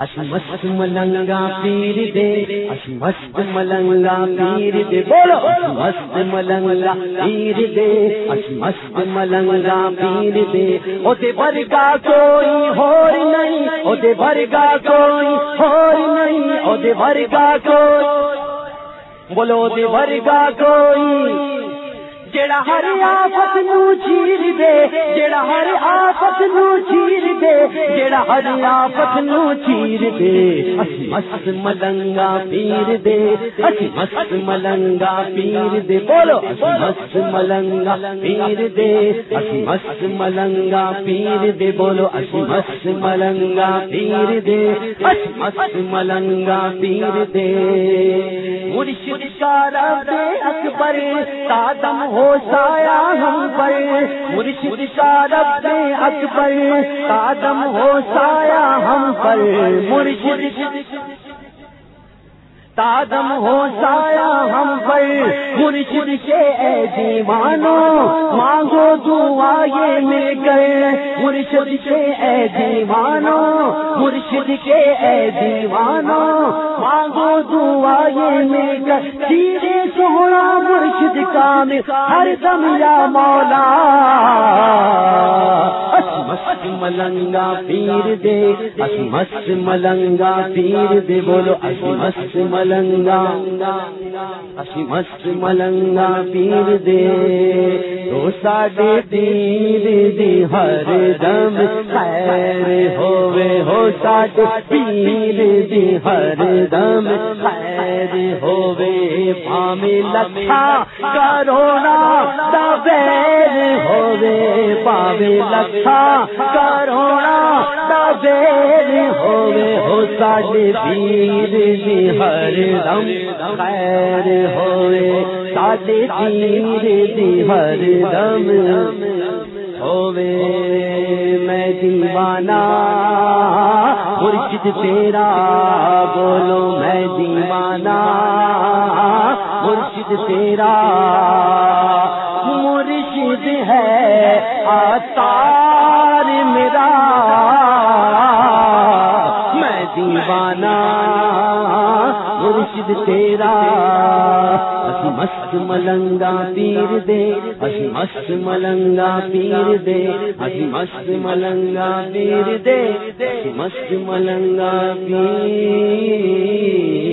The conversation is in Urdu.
اش مست ملنگا پیر دے، اش مست ملنگا پیر دے۔ بولو، اش مست ملنگا پیر دے، اش مست ملنگا پیر دے۔ او دے برگا کوئی ہور نہیں او دے برگا کوئی ہور نہیں او دے برگا کوئی۔ بولو دے برگا کوئی جڑا ہر آفت نو چیر دے جڑا ہر آفت نو چیر دے جڑا ہر آفت نو چیر دے۔ اسی مست ملنگا پیر دے۔ اسی مست ملنگا پیر دے۔ بولو۔ مست ملنگا پیر دے۔ اسی مست ملنگا پیر دے۔ بولو۔ اسی مست ملنگا پیر دے۔ اسی مست ملنگا پیر دے۔ مرشد دے اکبر تادم ہو سایا ہم پر مرشد شارب اکبر قادم ہو سایا ہم پر مرشد تادم ہو سایا ہم پر مرشد کے اے دیوانو مانگو دعا یہ مل گئے مرشد کے اے دیوانو مرشد کے اے دیوانو مانگو دعا یہ مل گئے سیدھے سونا مرشد کام ہر دم یا مولا۔ ملنگا پیر دے مست ملنگا پیر دے، بولو مست ملنگا اسی مست ملنگا پیر دے۔ تو ساڈے پیر دی ہر دم خیر ہوے ہو، ساڈے پیر دی ہر دم خیر ہوے پامے لکھا کرونا دبیر ہوے پاوے لکھا کرونا دبیر ہوے ہو ساڈے پیر دی ہر دم خیر ہوئے ساڈے پیر دی ہر دم ہوئے میں دیوانہ مرشد تیرا بولو میں دیوانہ مرشد تیرا مرشد ہے آتار میرا۔ میں دیوانہ مرشد تیرا۔ مست ملنگا پیر دے۔ اسی مست ملنگا پیر دے۔ اسی مست ملنگا پیر دے۔ مست ملنگا پیر